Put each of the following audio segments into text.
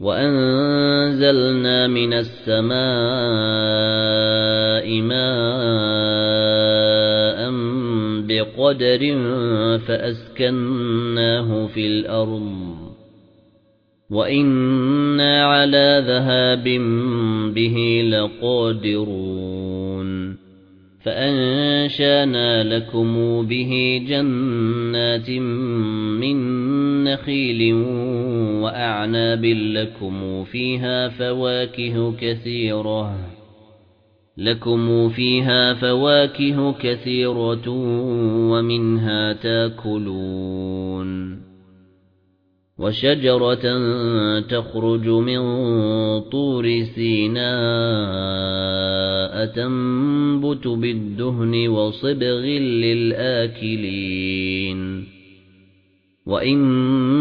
وَأَنزَلْنَا مِنَ السَّمَاءِ مَاءً بِقَدَرٍ فَأَسْكَنَّاهُ فِي الْأَرْضِ وَإِنَّا عَلَى ذَهَابٍ بِهِ لَقَادِرُونَ فَأَنشَأْنَا لَكُمْ بِهِ جَنَّاتٍ مِّن نَّخِيلٍ وَأَعْنَابٍ لَّكُمْ فِيهَا فَوَاكِهُ كَثِيرَةٌ. لَكُمْ فِيهَا فَوَاكِهُ كَثِيرَةٌ وَمِنْهَا تَأْكُلُونَ. وَشَجَرَةً تَخْرُجُ مِنْ طُورِ سِينَاءَ تَنبُتُ بِالدُّهْنِ وَصِبْغٍ لِلْآكِلِينَ. وَإِنَّ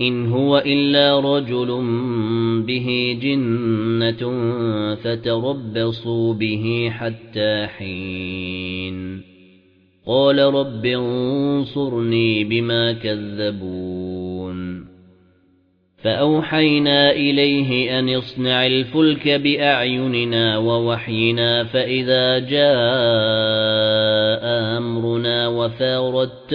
إِنْ هُوَ إِلَّا رَجُلٌ بِهِ جِنَّةٌ فَتَرَبَّصُوا بِهِ حَتَّى حِينٍ. قَالَ رَبِّ انصُرْنِي بِمَا كَذَّبُونِ. فَأَوْحَيْنَا إِلَيْهِ أَنِ اصْنَعِ الْفُلْكَ بِأَعْيُنِنَا وَوَحْيِنَا فَإِذَا جَاءَ أَمْرُنَا وَفَارَتِ